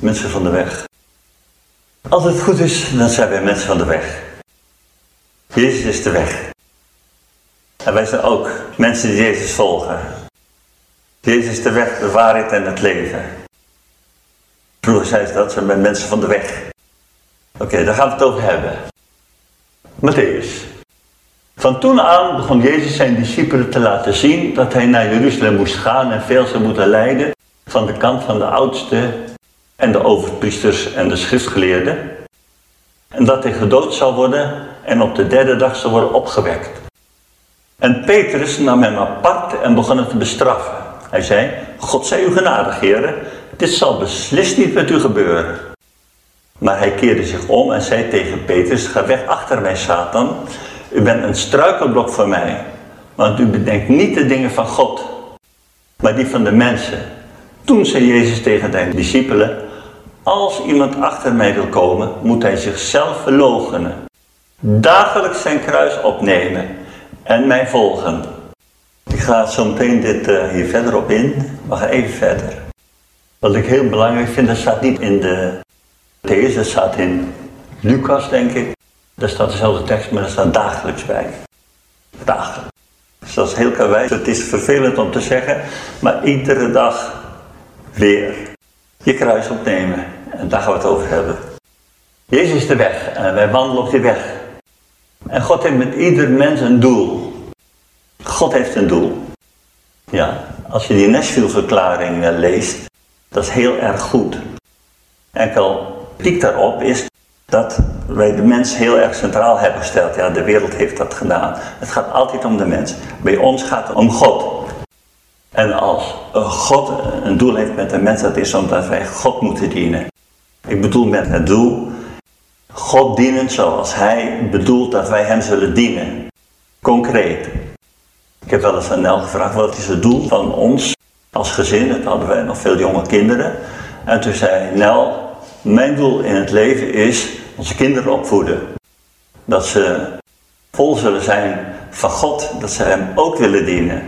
Mensen van de weg. Als het goed is, dan zijn wij mensen van de weg. Jezus is de weg. En wij zijn ook mensen die Jezus volgen. Jezus is de weg, de waarheid en het leven. Vroeger zei ze dat, ze zijn mensen van de weg. Oké, daar gaan we het over hebben. Matthäus. Van toen aan begon Jezus zijn discipelen te laten zien dat hij naar Jeruzalem moest gaan en veel zou moeten lijden van de kant van de oudsten en de overpriesters en de schriftgeleerden. En dat hij gedood zou worden en op de derde dag zou worden opgewekt. En Petrus nam hem apart en begon het te bestraffen. Hij zei, God zij u genadig, heren, dit zal beslist niet met u gebeuren. Maar hij keerde zich om en zei tegen Petrus, ga weg achter mij, Satan. U bent een struikelblok voor mij, want u bedenkt niet de dingen van God, maar die van de mensen. Toen zei Jezus tegen zijn discipelen, als iemand achter mij wil komen, moet hij zichzelf verloochenen. Dagelijks zijn kruis opnemen en mij volgen. Ik ga zo meteen dit uh, hier verder op in, maar ga even verder. Wat ik heel belangrijk vind, dat staat niet in de deze, dat staat in Lucas denk ik. Daar staat dezelfde tekst, maar daar staat dagelijks bij. Dagelijks. Dus dat is heel karwijs. Het is vervelend om te zeggen, maar iedere dag weer je kruis opnemen. En daar gaan we het over hebben. Jezus is de weg en wij wandelen op die weg. En God heeft met ieder mens een doel. God heeft een doel. Ja, als je die Nashville-verklaring eh, leest, dat is heel erg goed. Enkel piek daarop is dat wij de mens heel erg centraal hebben gesteld. Ja, de wereld heeft dat gedaan. Het gaat altijd om de mens. Bij ons gaat het om God. En als God een doel heeft met de mens, dat is omdat wij God moeten dienen. Ik bedoel met het doel, God dienen zoals Hij bedoelt dat wij Hem zullen dienen. Concreet. Ik heb wel eens aan Nel gevraagd, wat is het doel van ons als gezin? Dat hadden wij nog veel jonge kinderen. En toen zei Nel, mijn doel in het leven is onze kinderen opvoeden. Dat ze vol zullen zijn van God, dat ze Hem ook willen dienen.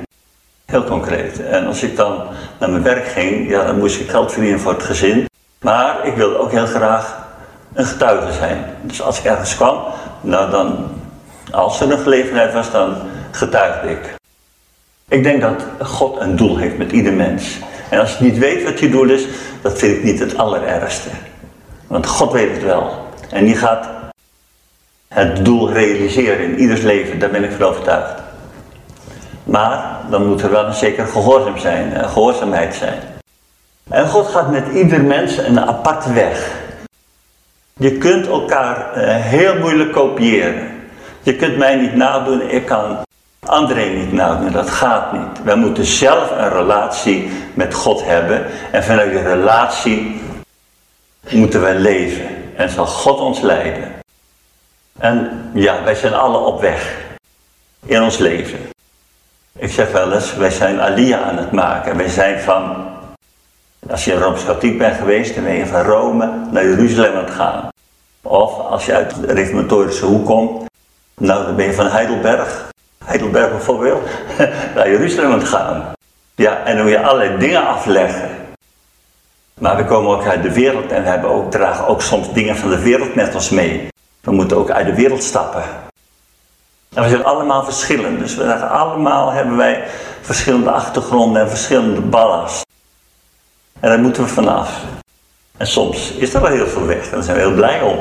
Heel concreet. En als ik dan naar mijn werk ging, ja, dan moest ik geld verdienen voor het gezin. Maar ik wilde ook heel graag een getuige zijn. Dus als ik ergens kwam, nou dan, als er een gelegenheid was, dan getuigde ik. Ik denk dat God een doel heeft met ieder mens. En als je niet weet wat je doel is, dat vind ik niet het allerergste. Want God weet het wel. En die gaat het doel realiseren in ieders leven. Daar ben ik van overtuigd. Maar dan moet er wel een zeker gehoorzaam zijn, een gehoorzaamheid zijn. En God gaat met ieder mens een aparte weg. Je kunt elkaar uh, heel moeilijk kopiëren. Je kunt mij niet nadoen, ik kan André niet nadoen, dat gaat niet. Wij moeten zelf een relatie met God hebben. En vanuit die relatie moeten wij leven. En zal God ons leiden. En ja, wij zijn alle op weg. In ons leven. Ik zeg wel eens, wij zijn Alia aan het maken. Wij zijn van, als je Rooms-Katholiek bent geweest, dan ben je van Rome naar Jeruzalem aan het gaan. Of als je uit de reformatorische hoek komt, nou dan ben je van Heidelberg, Heidelberg bijvoorbeeld, naar Jeruzalem aan het gaan. Ja, en dan moet je allerlei dingen afleggen. Maar we komen ook uit de wereld en we hebben ook, dragen ook soms dingen van de wereld met ons mee. We moeten ook uit de wereld stappen. En we zijn allemaal verschillend. Dus we allemaal hebben wij verschillende achtergronden en verschillende ballast. En daar moeten we vanaf. En soms is er wel heel veel weg en daar zijn we heel blij om.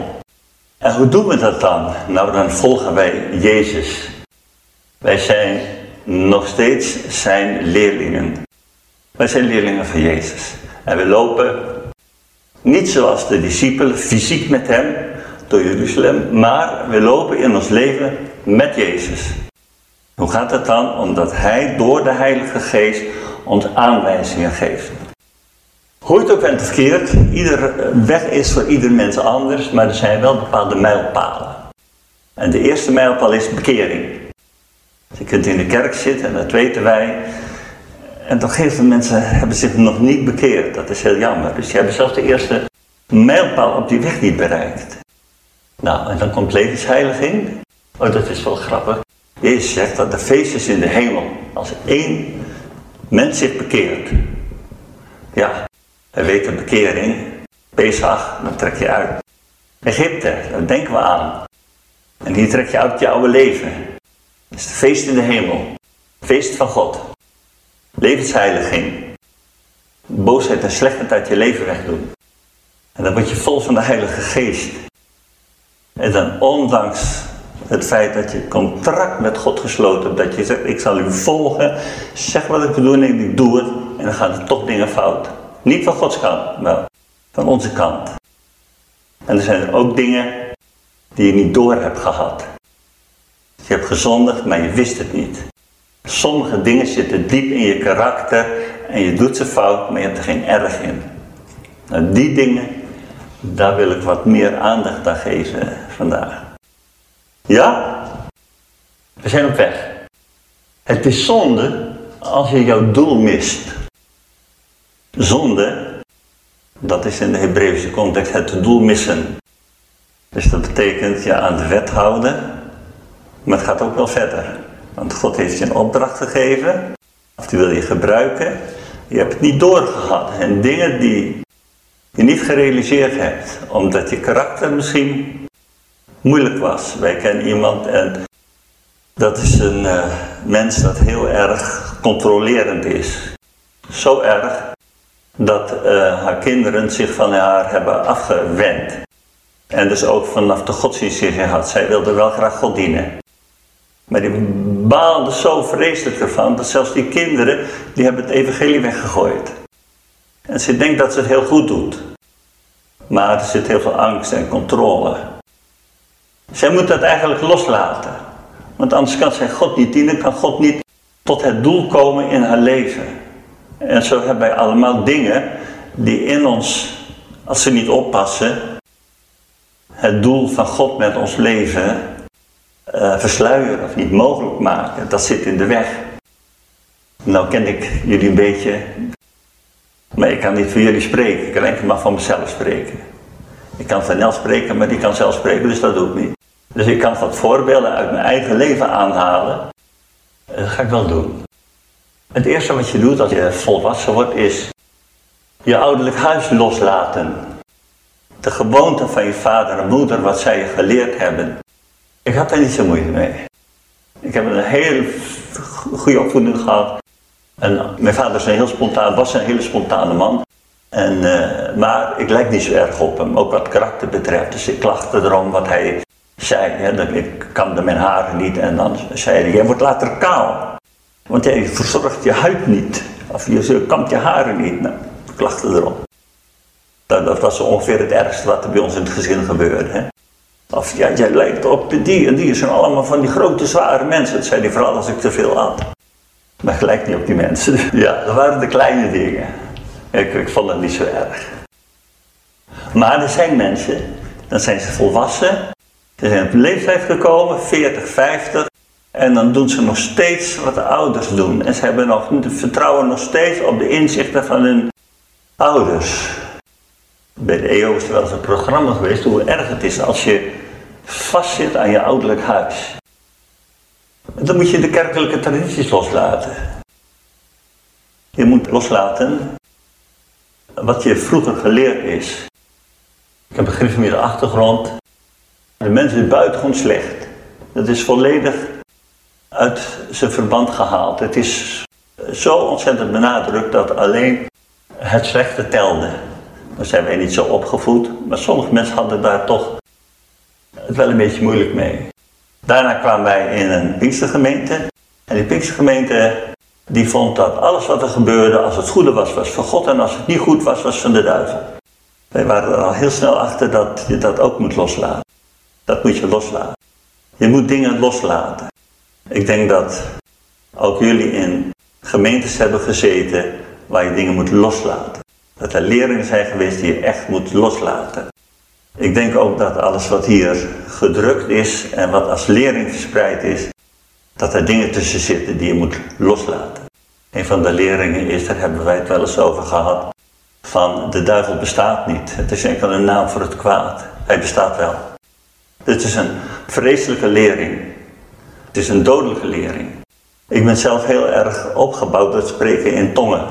En hoe doen we dat dan? Nou, dan volgen wij Jezus. Wij zijn nog steeds zijn leerlingen. Wij zijn leerlingen van Jezus. En we lopen niet zoals de discipelen fysiek met hem door Jeruzalem, maar we lopen in ons leven met Jezus. Hoe gaat het dan? Omdat Hij door de Heilige Geest ons aanwijzingen geeft. Hoe het ook bent verkeerd, ieder weg is voor ieder mens anders, maar er zijn wel bepaalde mijlpalen. En de eerste mijlpaal is bekering. Je kunt in de kerk zitten en dat weten wij. En toch heel veel mensen hebben zich nog niet bekeerd. Dat is heel jammer. Dus je hebt zelfs de eerste mijlpaal op die weg niet bereikt. Nou, en dan komt levensheiliging. Oh, dat is wel grappig. Jezus zegt dat de feest is in de hemel. Als één mens zich bekeert. Ja, hij weet de bekering. Pesach, dan trek je uit. Egypte, daar denken we aan. En hier trek je uit je oude leven. Het is het feest in de hemel. Feest van God. Levensheiliging. Boosheid en slechtheid uit je leven wegdoen. En dan word je vol van de Heilige Geest. En dan ondanks het feit dat je contract met God gesloten hebt, dat je zegt, ik zal u volgen, zeg wat ik wil doen en ik doe het, en dan gaan er toch dingen fout. Niet van Gods kant, maar van onze kant. En er zijn ook dingen die je niet door hebt gehad. Je hebt gezondigd, maar je wist het niet. Sommige dingen zitten diep in je karakter en je doet ze fout, maar je hebt er geen erg in. Nou, die dingen, daar wil ik wat meer aandacht aan geven vandaag. Ja? We zijn op weg. Het is zonde als je jouw doel mist. Zonde, dat is in de Hebreeuwse context het doel missen. Dus dat betekent je aan de wet houden, maar het gaat ook wel verder. Want God heeft je een opdracht gegeven, of die wil je gebruiken. Je hebt het niet doorgehad. En dingen die je niet gerealiseerd hebt, omdat je karakter misschien moeilijk was. Wij kennen iemand en dat is een uh, mens dat heel erg controlerend is. Zo erg dat uh, haar kinderen zich van haar hebben afgewend. En dus ook vanaf de godsdienst die ze had. Zij wilde wel graag God dienen. Maar die baalde zo vreselijk ervan dat zelfs die kinderen, die hebben het evangelie weggegooid. En ze denkt dat ze het heel goed doet. Maar er zit heel veel angst en controle. Zij moet dat eigenlijk loslaten. Want anders kan zij God niet dienen, kan God niet tot het doel komen in haar leven. En zo hebben wij allemaal dingen die in ons, als ze niet oppassen, het doel van God met ons leven uh, versluieren of niet mogelijk maken. Dat zit in de weg. Nou ken ik jullie een beetje, maar ik kan niet voor jullie spreken. Ik kan enkel maar van mezelf spreken. Ik kan van Nel spreken, maar die kan zelf spreken, dus dat doe ik niet. Dus ik kan wat voorbeelden uit mijn eigen leven aanhalen. Dat ga ik wel doen. Het eerste wat je doet als je volwassen wordt is je ouderlijk huis loslaten. De gewoonte van je vader en moeder, wat zij je geleerd hebben. Ik had daar niet zo moeite mee. Ik heb een heel goede opvoeding gehad. En mijn vader is een heel spontaan, was een hele spontane man. En, uh, maar ik lijk niet zo erg op hem, ook wat karakter betreft. Dus ik klachte erom wat hij zei. Dat ik kamde mijn haren niet en dan zei hij, jij wordt later kaal. Want jij verzorgt je huid niet. Of je kamt je haren niet. Nou, klachten erop. Dat, dat was ongeveer het ergste wat er bij ons in het gezin gebeurde. Hè. Of ja, jij lijkt op die en die zijn allemaal van die grote zware mensen. Dat zei hij vooral als ik te veel had. Maar gelijk niet op die mensen. Ja, dat waren de kleine dingen. Ik, ik vond het niet zo erg. Maar er zijn mensen, dan zijn ze volwassen ze zijn op leeftijd gekomen, 40, 50. En dan doen ze nog steeds wat de ouders doen. En ze hebben nog, vertrouwen nog steeds op de inzichten van hun ouders. Bij de EO is er wel eens een programma geweest hoe erg het is als je vastzit aan je ouderlijk huis. Dan moet je de kerkelijke tradities loslaten. Je moet loslaten wat je vroeger geleerd is. Ik heb een gereformeerde achtergrond. De mens is buitengewoon slecht. Dat is volledig uit zijn verband gehaald. Het is zo ontzettend benadrukt dat alleen het slechte telde. Dan zijn wij niet zo opgevoed, maar sommige mensen hadden daar toch het wel een beetje moeilijk mee. Daarna kwamen wij in een Pinkstergemeente. En die Pinkstergemeente die vond dat alles wat er gebeurde, als het goede was, was van God en als het niet goed was, was van de duivel. Wij waren er al heel snel achter dat je dat ook moet loslaten. Dat moet je loslaten. Je moet dingen loslaten. Ik denk dat ook jullie in gemeentes hebben gezeten waar je dingen moet loslaten. Dat er leerlingen zijn geweest die je echt moet loslaten. Ik denk ook dat alles wat hier gedrukt is en wat als lering verspreid is, dat er dingen tussen zitten die je moet loslaten. Een van de leringen is, daar hebben wij het wel eens over gehad, van de duivel bestaat niet. Het is enkel een naam voor het kwaad. Hij bestaat wel. Het is een vreselijke lering. Het is een dodelijke lering. Ik ben zelf heel erg opgebouwd door spreken in tongen.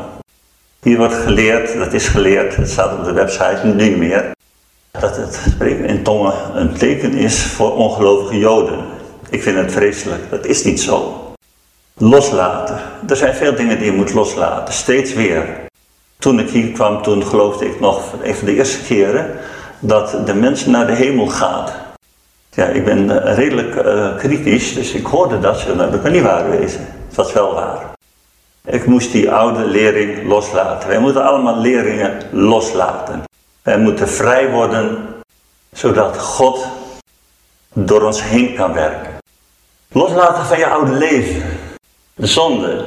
Hier wordt geleerd, dat is geleerd, het staat op de website, niet meer, dat het spreken in tongen een teken is voor ongelovige Joden. Ik vind het vreselijk, dat is niet zo. Loslaten. Er zijn veel dingen die je moet loslaten, steeds weer. Toen ik hier kwam, toen geloofde ik nog, een van de eerste keren, dat de mens naar de hemel gaat. Ja, ik ben eh, redelijk uh, kritisch, dus ik hoorde dat, ze, dat kan niet waar wezen. Het was wel waar. Ik moest die oude lering loslaten. Wij moeten allemaal leringen loslaten. Wij moeten vrij worden, zodat God door ons heen kan werken. Loslaten van je oude leven. De zonde.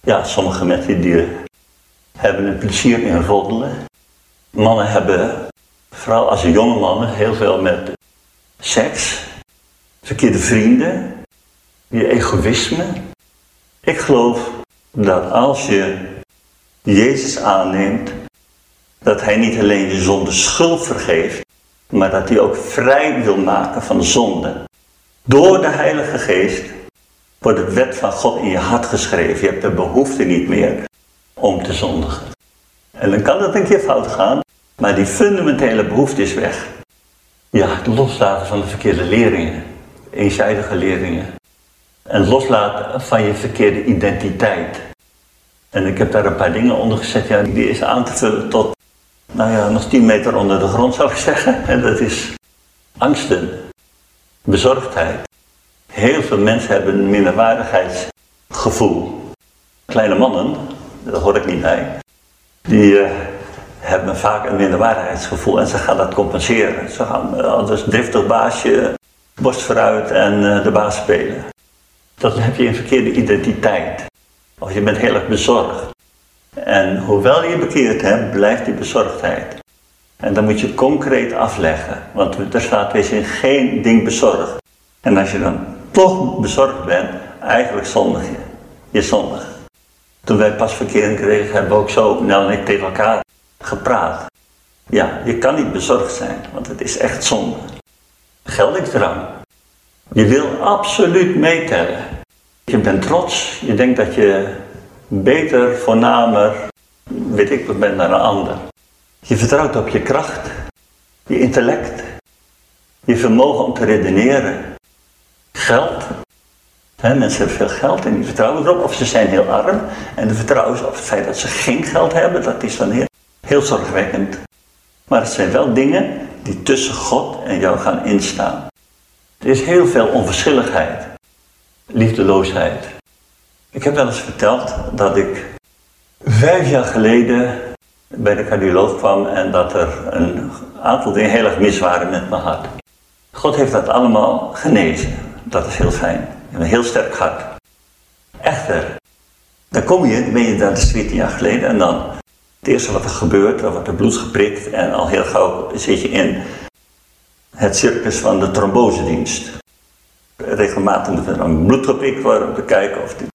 Ja, sommige mensen die hebben een plezier in roddelen. Mannen hebben, vooral als jonge mannen, heel veel met seks, verkeerde vrienden, je egoïsme. Ik geloof dat als je Jezus aanneemt, dat Hij niet alleen je zonde schuld vergeeft, maar dat Hij ook vrij wil maken van zonde. Door de Heilige Geest wordt het wet van God in je hart geschreven. Je hebt de behoefte niet meer om te zondigen. En dan kan het een keer fout gaan, maar die fundamentele behoefte is weg. Ja, het loslaten van de verkeerde leringen, eenzijdige leringen. En loslaten van je verkeerde identiteit. En ik heb daar een paar dingen onder gezet, ja, die is aan te vullen tot, nou ja, nog 10 meter onder de grond zou ik zeggen. En dat is angsten, bezorgdheid. Heel veel mensen hebben een minderwaardigheidsgevoel. Kleine mannen, daar hoor ik niet bij, die uh, hebben vaak een minderwaardigheidsgevoel en ze gaan dat compenseren. Ze gaan uh, als driftig baasje, borst vooruit en uh, de baas spelen. Dat heb je een verkeerde identiteit. Of je bent heel erg bezorgd. En hoewel je bekeerd hebt, blijft die bezorgdheid. En dan moet je concreet afleggen. Want er staat, wees in geen ding bezorgd. En als je dan toch bezorgd bent, eigenlijk zondig je. Je. Toen wij pas verkering kregen, hebben we ook zo, Nel en ik, tegen elkaar gepraat. Ja, je kan niet bezorgd zijn, want het is echt zonde. Geldingsdrang. Je wil absoluut meetellen. Je bent trots, je denkt dat je beter, voornamer, weet ik wat bent dan een ander. Je vertrouwt op je kracht, je intellect, je vermogen om te redeneren. Geld. mensen hebben veel geld en die vertrouwen erop, of ze zijn heel arm en de vertrouwen op het feit dat ze geen geld hebben, dat is dan heel, heel zorgwekkend. Maar het zijn wel dingen die tussen God en jou gaan instaan. Er is heel veel onverschilligheid liefdeloosheid. Ik heb wel eens verteld dat ik vijf jaar geleden bij de cardioloog kwam en dat er een aantal dingen heel erg mis waren met mijn hart. God heeft dat allemaal genezen. Dat is heel fijn. Ik heb een heel sterk hart. Echter, dan kom je, ben je daar dus 14 jaar geleden en dan het eerste wat er gebeurt, dan wordt er bloed geprikt en al heel gauw zit je in het circus van de trombosedienst regelmatig moet er een bloed geprikt worden om te kijken of die...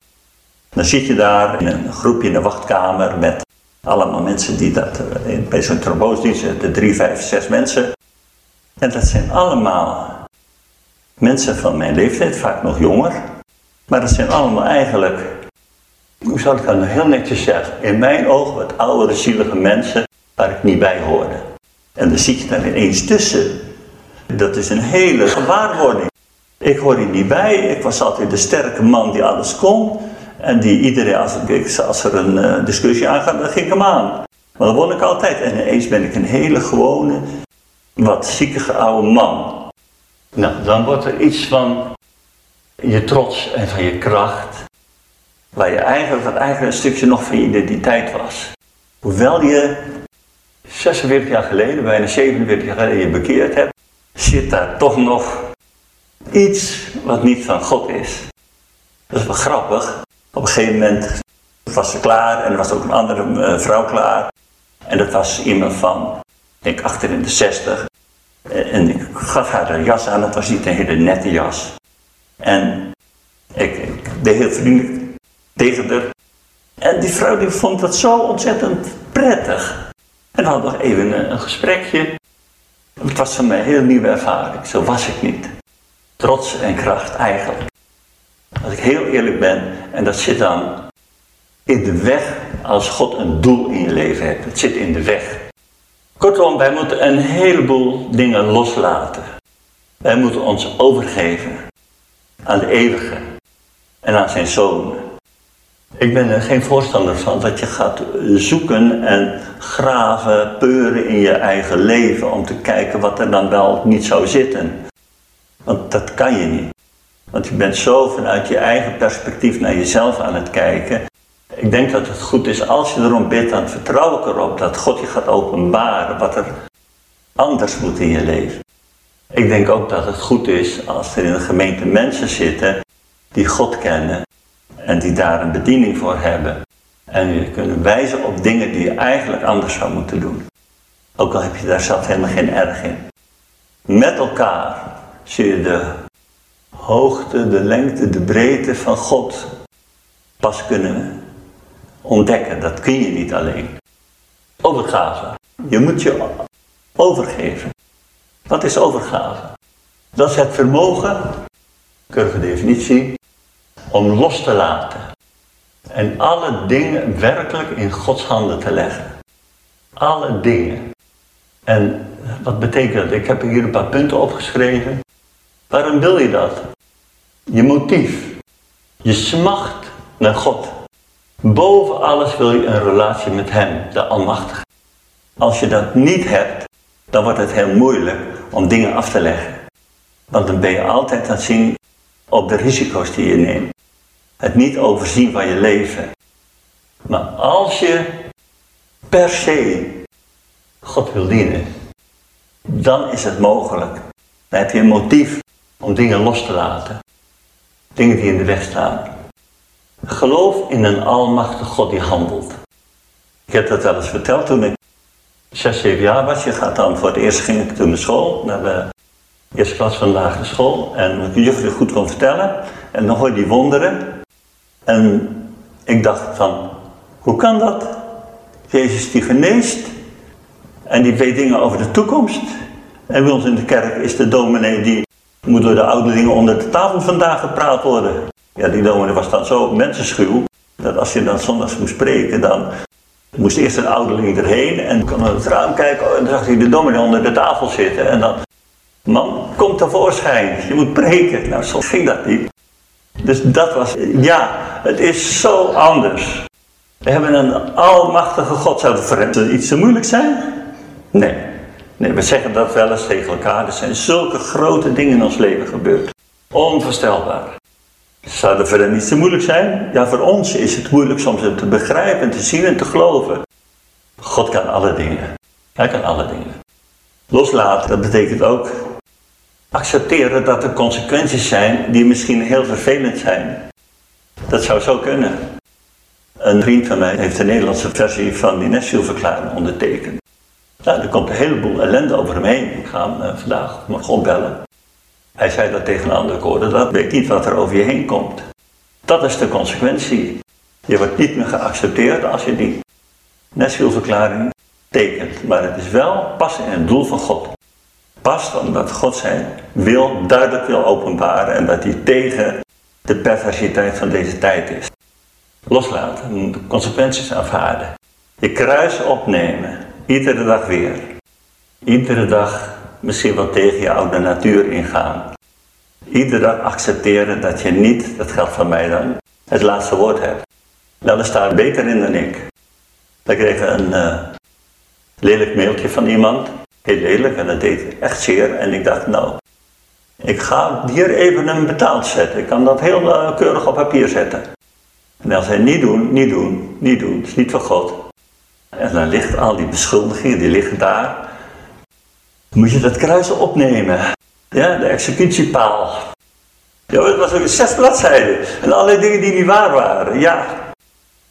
Dan zit je daar in een groepje in de wachtkamer met allemaal mensen die dat, eh, bij zo'n trombose zitten, drie, vijf, zes mensen. En dat zijn allemaal mensen van mijn leeftijd, vaak nog jonger. Maar dat zijn allemaal eigenlijk, hoe zal ik dat nou heel netjes zeggen, in mijn ogen wat oudere, zielige mensen waar ik niet bij hoorde. En dan zit je daar ineens tussen. Dat is een hele gewaarwording. Ik hoor hier niet bij. Ik was altijd de sterke man die alles kon. En die iedereen, als, als er een uh, discussie aangaat, dan ging ik hem aan. Maar dan won ik altijd. En ineens ben ik een hele gewone, wat ziekige oude man. Nou, dan wordt er iets van je trots en van je kracht. Waar je eigenlijk, wat eigenlijk een stukje nog van je identiteit was. Hoewel je 46 jaar geleden, bijna 47 jaar geleden je bekeerd hebt, zit daar toch nog Iets wat niet van God is. Dat is wel grappig. Op een gegeven moment was ze klaar en er was ook een andere eh, vrouw klaar. En dat was iemand van, ik achter in de zestig. En ik gaf haar de jas aan, het was niet een hele nette jas. En ik, ik deed heel vriendelijk tegen haar. En die vrouw die vond dat zo ontzettend prettig. En we hadden nog even een, een gesprekje. Het was voor mij een heel nieuwe ervaring, zo was ik niet trots en kracht eigenlijk. Als ik heel eerlijk ben, en dat zit dan in de weg als God een doel in je leven hebt. Het zit in de weg. Kortom, wij moeten een heleboel dingen loslaten. Wij moeten ons overgeven aan de eeuwige en aan zijn zoon. Ik ben er geen voorstander van dat je gaat zoeken en graven, peuren in je eigen leven om te kijken wat er dan wel niet zou zitten. Want dat kan je niet. Want je bent zo vanuit je eigen perspectief naar jezelf aan het kijken. Ik denk dat het goed is als je erom bidt, dan vertrouw ik erop dat God je gaat openbaren wat er anders moet in je leven. Ik denk ook dat het goed is als er in de gemeente mensen zitten die God kennen en die daar een bediening voor hebben. En je kunnen wijzen op dingen die je eigenlijk anders zou moeten doen. Ook al heb je daar zelf helemaal geen erg in. Met elkaar zie je de hoogte, de lengte, de breedte van God pas kunnen ontdekken. Dat kun je niet alleen. Overgave. Je moet je overgeven. Wat is overgave? Dat is het vermogen, keurige definitie, om los te laten. En alle dingen werkelijk in Gods handen te leggen. Alle dingen. En wat betekent dat? Ik heb hier een paar punten opgeschreven. Waarom wil je dat? Je motief. Je smacht naar God. Boven alles wil je een relatie met Hem, de Almachtige. Als je dat niet hebt, dan wordt het heel moeilijk om dingen af te leggen. Want dan ben je altijd aan het zien op de risico's die je neemt. Het niet overzien van je leven. Maar als je per se God wil dienen, dan is het mogelijk. Dan heb je een motief om dingen los te laten. Dingen die in de weg staan. Geloof in een almachtige God die handelt. Ik heb dat wel eens verteld toen ik 6, 7 jaar was. Je gaat dan voor het eerst ging ik toen naar school, naar de eerste klas van de school. En wat de juffrouw goed kon vertellen. En dan hoor je die wonderen. En ik dacht van, hoe kan dat? Jezus die geneest. En die weet dingen over de toekomst. En bij ons in de kerk is de dominee die moet door de ouderlingen onder de tafel vandaag gepraat worden. Ja, die dominee was dan zo mensenschuw, dat als je dan zondags moest spreken, dan moest eerst een ouderling erheen en kon naar het raam kijken en dan zag hij de dominee onder de tafel zitten. En dan, man, kom tevoorschijn, je moet preken. Nou, zo ging dat niet. Dus dat was, ja, het is zo anders. We hebben een almachtige God. Zou het iets te moeilijk zijn? Nee. Nee, we zeggen dat wel eens tegen elkaar. Er zijn zulke grote dingen in ons leven gebeurd. Onvoorstelbaar. Zou dat verder niet te moeilijk zijn? Ja, voor ons is het moeilijk soms te begrijpen, te zien en te geloven. God kan alle dingen. Hij kan alle dingen. Loslaten, dat betekent ook accepteren dat er consequenties zijn die misschien heel vervelend zijn. Dat zou zo kunnen. Een vriend van mij heeft de Nederlandse versie van die Nashville-verklaring ondertekend. Nou, er komt een heleboel ellende over hem heen. Ik ga hem uh, vandaag nog opbellen. Hij zei dat tegen een andere koorde, dat weet niet wat er over je heen komt. Dat is de consequentie. Je wordt niet meer geaccepteerd als je die Nashville-verklaring tekent. Maar het is wel passen in het doel van God. Past omdat God zijn wil duidelijk wil openbaren en dat hij tegen de perversiteit van deze tijd is. Loslaten, de consequenties aanvaarden. Je kruis opnemen, iedere dag weer. Iedere dag misschien wel tegen je oude natuur ingaan. Iedere dag accepteren dat je niet, dat geldt van mij dan, het laatste woord hebt. Dan is daar beter in dan ik. Ik kreeg een uh, lelijk mailtje van iemand. Heel lelijk en dat deed echt zeer. En ik dacht, nou, ik ga hier even een betaald zetten. Ik kan dat heel uh, keurig op papier zetten. En hij niet doen, niet doen, niet doen, het is niet van God. En dan ligt al die beschuldigingen, die liggen daar. Moet je dat kruis opnemen. Ja, de executiepaal. Ja, het was ook zes bladzijden. En allerlei dingen die niet waar waren. Ja.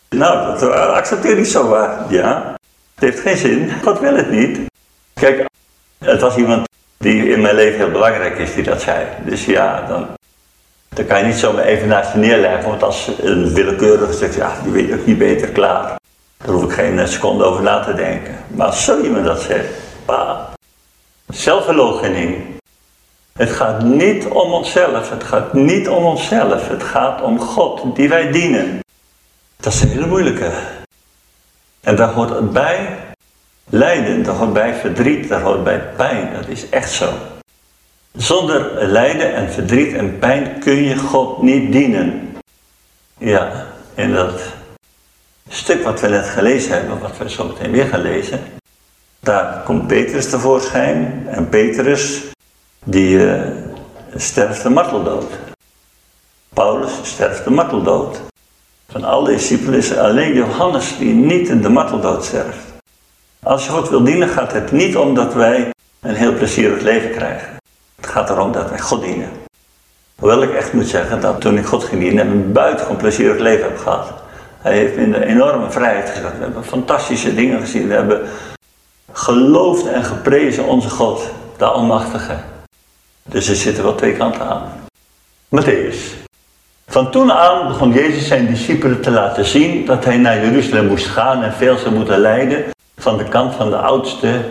Nou, dat accepteer ik zo waar. Ja. Het heeft geen zin. God wil het niet. Kijk, het was iemand die in mijn leven heel belangrijk is die dat zei. Dus ja, dan, dan kan je niet zomaar even naast je neerleggen. Want als een willekeurige zegt, ja, die weet ook niet beter klaar. Daar hoef ik geen seconde over na te denken. Maar als zo iemand dat zegt, pa, zelfverloochening. Het gaat niet om onszelf, het gaat niet om onszelf, het gaat om God die wij dienen. Dat is een hele moeilijke. En daar hoort het bij lijden, daar hoort bij verdriet, daar hoort bij pijn. Dat is echt zo. Zonder lijden en verdriet en pijn kun je God niet dienen. Ja, in dat stuk wat we net gelezen hebben, wat we zo meteen weer gaan lezen, daar komt Petrus tevoorschijn. En Petrus, die uh, sterft de marteldood. Paulus sterft de marteldood. Van discipelen is alleen Johannes die niet in de marteldood sterft. Als je God wil dienen, gaat het niet om dat wij een heel plezierig leven krijgen. Het gaat erom dat wij God dienen. Hoewel ik echt moet zeggen dat toen ik God ging dienen, een buitengewoon plezierig leven heb gehad. Hij heeft me in een enorme vrijheid gezet. We hebben fantastische dingen gezien. We hebben geloofd en geprezen onze God, de Almachtige. Dus er zitten wel twee kanten aan. Matthäus. Van toen aan begon Jezus zijn discipelen te laten zien dat hij naar Jeruzalem moest gaan en veel zou moeten lijden van de kant van de oudsten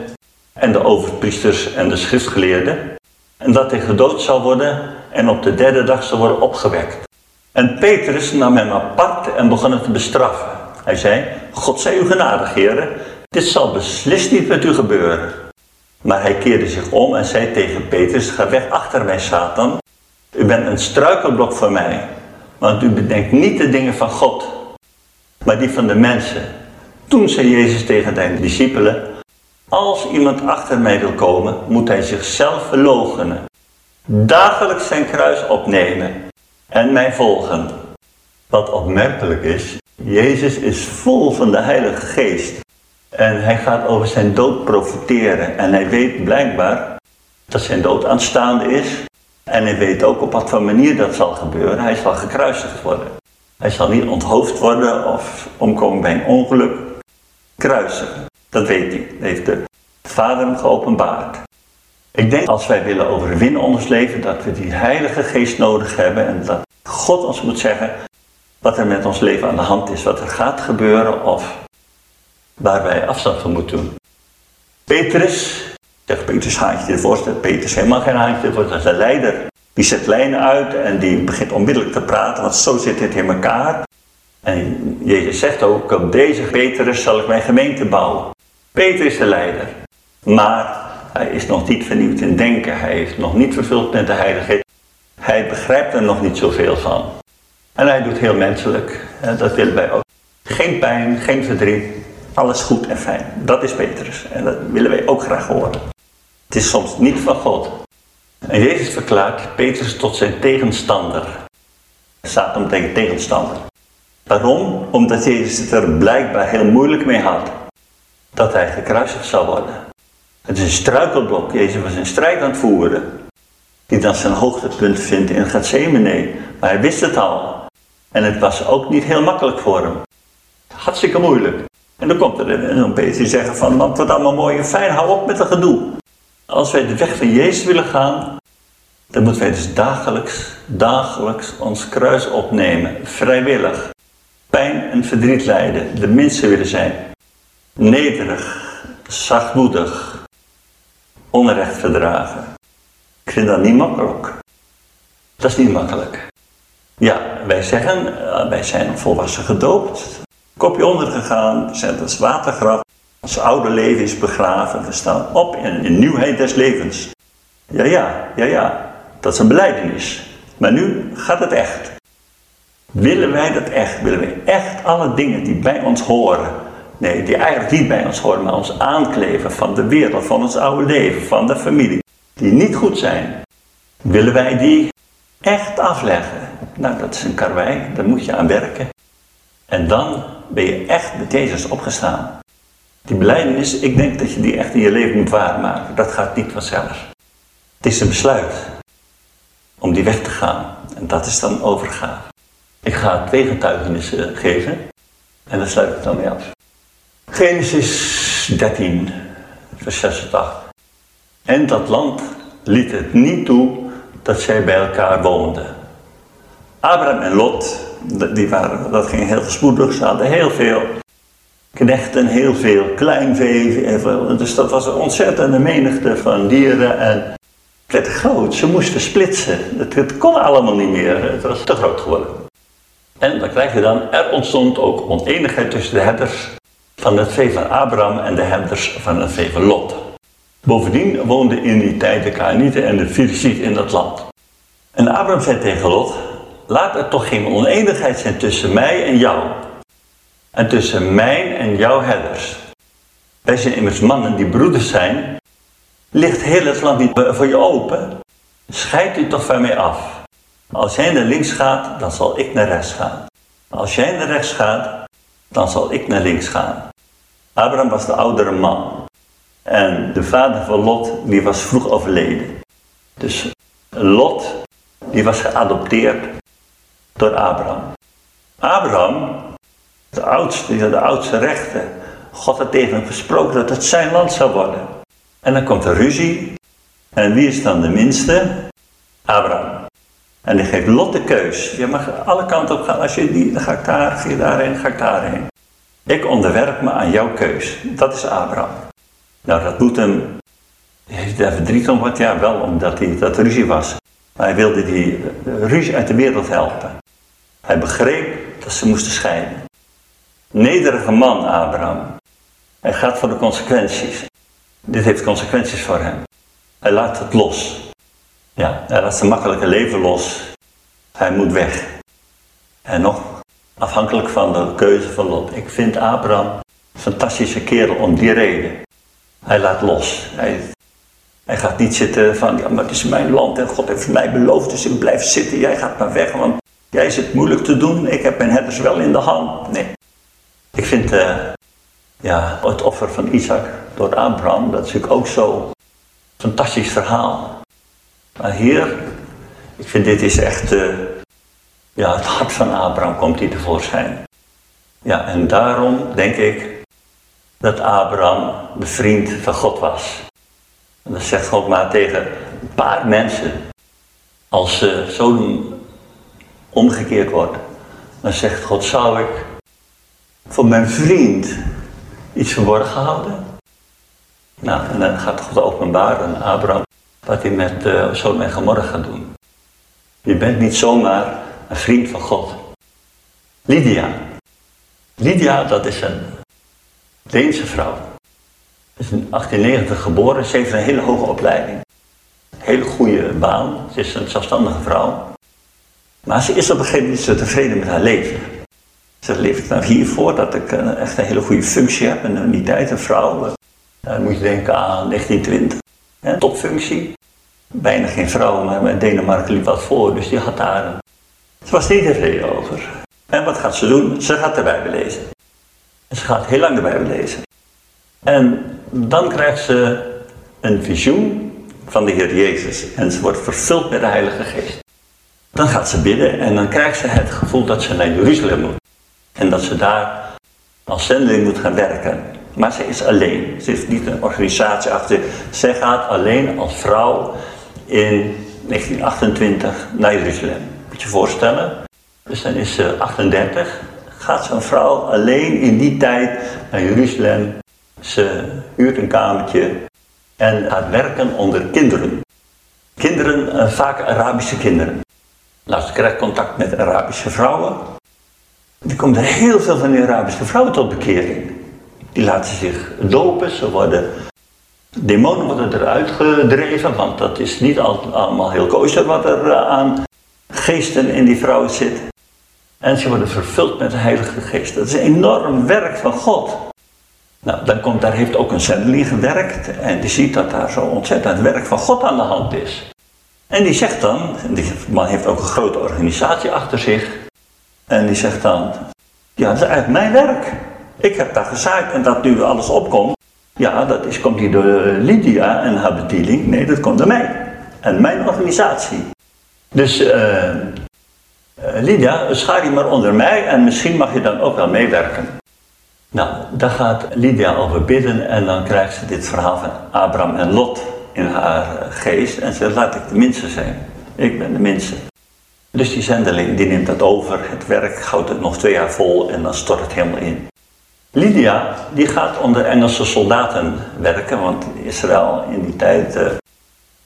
en de overpriesters en de schriftgeleerden. En dat hij gedood zou worden en op de derde dag zou worden opgewekt. En Petrus nam hem apart en begon het te bestraffen. Hij zei, God zij u genadig, heren, dit zal beslist niet met u gebeuren. Maar hij keerde zich om en zei tegen Petrus, ga weg achter mij, Satan. U bent een struikelblok voor mij, want u bedenkt niet de dingen van God, maar die van de mensen. Toen zei Jezus tegen zijn discipelen, als iemand achter mij wil komen, moet hij zichzelf verloochenen. Dagelijks zijn kruis opnemen en mij volgen. Wat opmerkelijk is, Jezus is vol van de Heilige Geest. En hij gaat over zijn dood profiteren. En hij weet blijkbaar dat zijn dood aanstaande is. En hij weet ook op wat voor manier dat zal gebeuren. Hij zal gekruisigd worden. Hij zal niet onthoofd worden of omkomen bij een ongeluk. Kruisigen, dat weet hij. Dat heeft de Vader hem geopenbaard. Ik denk als wij willen overwinnen ons leven, dat we die Heilige Geest nodig hebben en dat God ons moet zeggen wat er met ons leven aan de hand is, wat er gaat gebeuren of waar wij afstand van moeten doen. Petrus, zegt Petrus haantje ervoor, Petrus is helemaal geen haantje ervoor, dat is een leider. Die zet lijnen uit en die begint onmiddellijk te praten, want zo zit het in elkaar. En Jezus zegt ook, op deze Petrus zal ik mijn gemeente bouwen. Petrus is de leider. Maar hij is nog niet vernieuwd in denken. Hij is nog niet vervuld met de heiligheid. Hij begrijpt er nog niet zoveel van. En hij doet heel menselijk. Dat willen wij ook. Geen pijn, geen verdriet. Alles goed en fijn. Dat is Petrus. En dat willen wij ook graag horen. Het is soms niet van God. En Jezus verklaart Petrus tot zijn tegenstander. Satan tegen tegenstander. Waarom? Omdat Jezus het er blijkbaar heel moeilijk mee had. Dat hij gekruisigd zou worden. Het is een struikelblok. Jezus was een strijd aan het voeren. Die dan zijn hoogtepunt vindt in Gethsemane. Maar hij wist het al. En het was ook niet heel makkelijk voor hem. Hartstikke moeilijk. En dan komt er een Peter zeggen van, want wat allemaal mooi en fijn, hou op met het gedoe. Als wij de weg van Jezus willen gaan, dan moeten wij dus dagelijks, dagelijks ons kruis opnemen, vrijwillig. Pijn en verdriet lijden, de mensen willen zijn. Nederig, zachtmoedig, onrecht verdragen. Ik vind dat niet makkelijk. Dat is niet makkelijk. Ja, wij zeggen, eh, wij zijn volwassen gedoopt, kopje ondergegaan, zijn als watergraf. Ons oude leven is begraven, we staan op in de nieuwheid des levens. Ja, ja, ja, ja, dat is een beleidenis. Maar nu gaat het echt. Willen wij dat echt? Willen wij echt alle dingen die bij ons horen, nee, die eigenlijk niet bij ons horen, maar ons aankleven van de wereld, van ons oude leven, van de familie, die niet goed zijn, willen wij die echt afleggen? Nou, dat is een karwei, daar moet je aan werken. En dan ben je echt met Jezus opgestaan. Die beleidenis, ik denk dat je die echt in je leven moet waarmaken. Dat gaat niet vanzelf. Het is een besluit om die weg te gaan. En dat is dan overgaan. Ik ga twee getuigenissen geven en dan sluit ik dan mee af. Genesis 13, vers 86. En dat land liet het niet toe dat zij bij elkaar woonden. Abraham en Lot, die waren, dat ging heel spoedig, ze hadden heel veel knechten, heel veel kleinvee. Dus dat was een ontzettende menigte van dieren en het werd groot. Ze moesten splitsen. Het, het kon allemaal niet meer. Het was te groot geworden. En dan krijg je dan, er ontstond ook oneenigheid tussen de herders van het vee van Abraham en de herders van het vee van Lot. Bovendien woonden in die tijd de Kaanieten en de Filistieten in dat land. En Abraham zei tegen Lot, laat er toch geen oneenigheid zijn tussen mij en jou. En tussen mijn en jouw herders. Wij zijn immers mannen die broeders zijn. Ligt heel het land niet voor je open? Scheid u toch van mij af. Als jij naar links gaat, dan zal ik naar rechts gaan. Als jij naar rechts gaat, dan zal ik naar links gaan. Abraham was de oudere man. En de vader van Lot, die was vroeg overleden. Dus Lot, die was geadopteerd door Abraham. Abraham, de oudste, de oudste rechten. God had tegen hem gesproken dat het zijn land zou worden. En dan komt er ruzie. En wie is dan de minste? Abraham. En die geeft Lot de keus. Je mag alle kanten op gaan. Als je die, dan ga ik daar, ga je daarheen, ga ik daarheen. Ik onderwerp me aan jouw keus. Dat is Abraham. Nou, dat doet hem. Heeft daar verdriet om wat, ja, wel omdat hij, dat ruzie was. Maar hij wilde die ruzie uit de wereld helpen. Hij begreep dat ze moesten scheiden. Nederige man, Abraham. Hij gaat voor de consequenties. Dit heeft consequenties voor hem. Hij laat het los. Ja, hij laat zijn makkelijke leven los. Hij moet weg. En nog, afhankelijk van de keuze van Lot. Ik vind Abraham een fantastische kerel om die reden. Hij laat los. Hij, hij gaat niet zitten van, ja, maar het is mijn land en God heeft mij beloofd, dus ik blijf zitten. Jij gaat maar weg, want jij is het moeilijk te doen. Ik heb mijn herders wel in de hand. Nee. Ik vind uh, ja, het offer van Isaac door Abraham, dat is natuurlijk ook zo'n fantastisch verhaal. Maar hier, ik vind dit is echt, uh, ja, het hart van Abraham komt hier tevoorschijn. Ja, en daarom denk ik dat Abraham de vriend van God was. En dat zegt God maar tegen een paar mensen. Als uh, Sodom omgekeerd wordt, dan zegt God, zou ik voor mijn vriend iets verborgen houden? Nou, en dan gaat God openbaar aan Abraham wat hij met uh, Sodom en gaat doen. Je bent niet zomaar een vriend van God. Lydia. Lydia, dat is een Deense vrouw. Is in 1890 geboren. Ze heeft een hele hoge opleiding. Hele goede baan. Ze is een zelfstandige vrouw. Maar ze is op een gegeven moment zo tevreden met haar leven. Ze leef ik nou hiervoor dat ik een, echt een hele goede functie heb. En die tijd een vrouw. Dan moet je denken aan 1920. Een topfunctie. Bijna geen vrouw, maar Denemarken liep wat voor, dus die had daar. Ze was niet tevreden over. En wat gaat ze doen? Ze gaat de Bijbel lezen. En ze gaat heel lang de Bijbel lezen. En dan krijgt ze een visioen van de Heer Jezus. En ze wordt vervuld met de Heilige Geest. Dan gaat ze bidden en dan krijgt ze het gevoel dat ze naar Jeruzalem moet. En dat ze daar als zendeling moet gaan werken. Maar ze is alleen. Ze heeft niet een organisatie achter. Zij gaat alleen als vrouw in 1928 naar Jeruzalem. Moet je je voorstellen. Dus dan is ze 38. Gaat zo'n vrouw alleen in die tijd naar Jeruzalem. Ze huurt een kamertje en gaat werken onder kinderen. Kinderen, uh, vaak Arabische kinderen. Nou, ze krijgt contact met Arabische vrouwen. Er komt er heel veel van die Arabische vrouwen tot bekering. Die laten zich dopen, ze worden Demonen worden eruit gedreven, want dat is niet allemaal heel kosher wat er eh, aan geesten in die vrouwen zit. En ze worden vervuld met de Heilige Geest. Dat is een enorm werk van God. Nou, dan komt, daar heeft ook een zendeling gewerkt en die ziet dat daar zo ontzettend werk van God aan de hand is. En die zegt dan, die man heeft ook een grote organisatie achter zich, en die zegt dan, ja, dat is eigenlijk mijn werk. Ik heb daar gezaaid en dat nu alles opkomt, ja, dat is, komt hier door Lydia en haar bediening. Nee, dat komt door mij. En mijn organisatie. Dus uh, Lydia, schaar je maar onder mij en misschien mag je dan ook wel meewerken. Nou, daar gaat Lydia over bidden en dan krijgt ze dit verhaal van Abraham en Lot in haar geest. En ze laat ik de minste zijn. Ik ben de minste. Dus die zendeling die neemt dat over. Het werk houdt het nog twee jaar vol en dan stort het helemaal in. Lydia die gaat onder Engelse soldaten werken, want Israël in die tijd uh,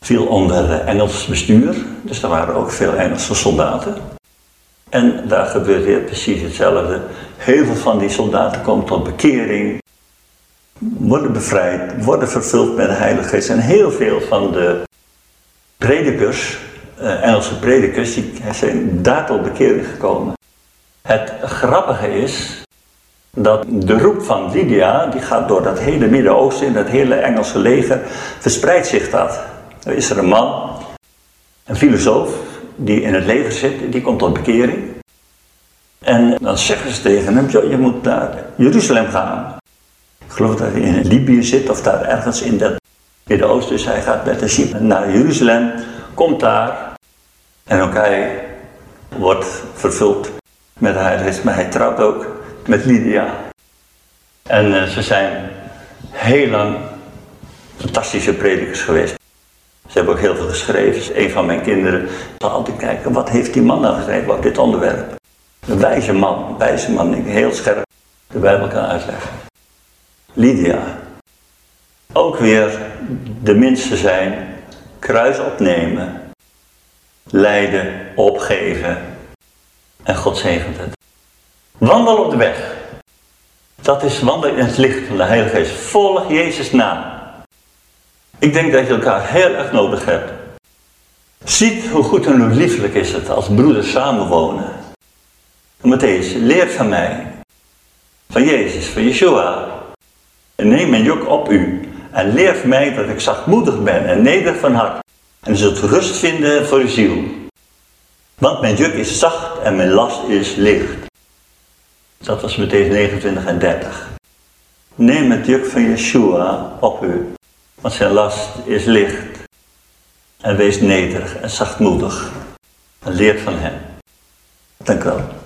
viel onder Engels bestuur. Dus er waren ook veel Engelse soldaten. En daar gebeurt weer precies hetzelfde. Heel veel van die soldaten komen tot bekering, worden bevrijd, worden vervuld met de Heilige Geest. En heel veel van de predikers, eh, Engelse predikers, die zijn daar tot bekering gekomen. Het grappige is dat de roep van Lydia, die gaat door dat hele Midden-Oosten, in dat hele Engelse leger, verspreidt zich dat. Er is er een man, een filosoof, die in het leger zit, die komt tot bekering. En dan zeggen ze tegen hem, je moet naar Jeruzalem gaan. Ik geloof dat hij in Libië zit of daar ergens in het Midden-Oosten. Dus hij gaat met een schip naar Jeruzalem, komt daar. En ook hij wordt vervuld met Heilige maar hij trouwt ook met Lydia. En uh, ze zijn heel lang fantastische predikers geweest. Ze hebben ook heel veel geschreven. Een van mijn kinderen zal altijd kijken, wat heeft die man nou geschreven op dit onderwerp? Een wijze man, een wijze man die heel scherp de Bijbel kan uitleggen. Lydia. Ook weer de minste zijn, kruis opnemen, lijden, opgeven en God zegent het. Wandel op de weg. Dat is wandelen in het licht van de Heilige Geest. Volg Jezus na. Ik denk dat je elkaar heel erg nodig hebt. Ziet hoe goed en hoe lieflijk is het als broeders samenwonen. Matthäus, leer van mij, van Jezus, van Yeshua. En neem mijn juk op u en leer van mij dat ik zachtmoedig ben en nederig van hart. En zult rust vinden voor uw ziel. Want mijn juk is zacht en mijn last is licht. Dat was Matthäus 29 en 30. Neem het juk van Yeshua op u, want zijn last is licht. En wees nederig en zachtmoedig. En leer van hem. Dank u wel.